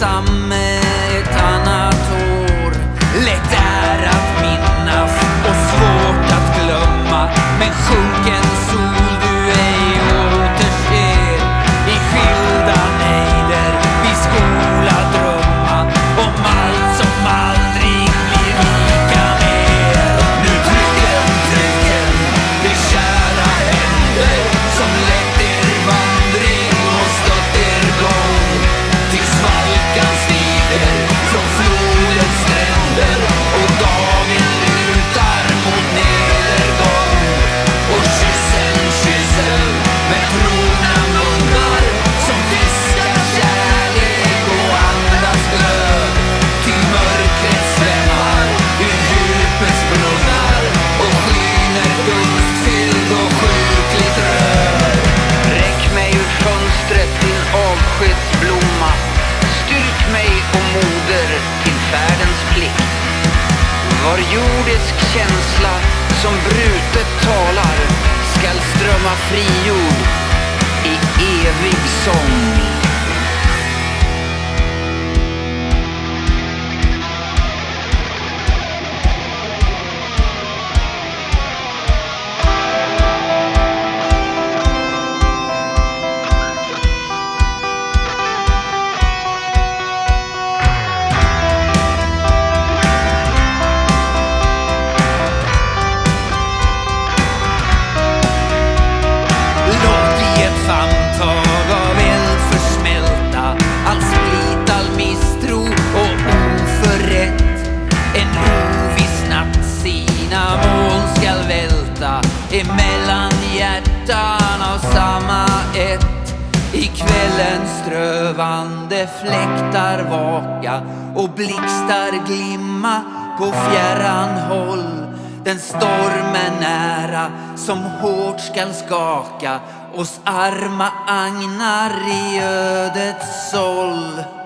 samme ett annat år. Lätt är att minnas och svårt att glömma Men sjunken överjordisk känsla som brutet talar skall strömma frigjord. utan av samma ett. I kvällens strövande fläktar vaka och blixtar glimma på fjärran håll. Den stormen nära som hårt skall skaka oss arma agnar i ödets såll.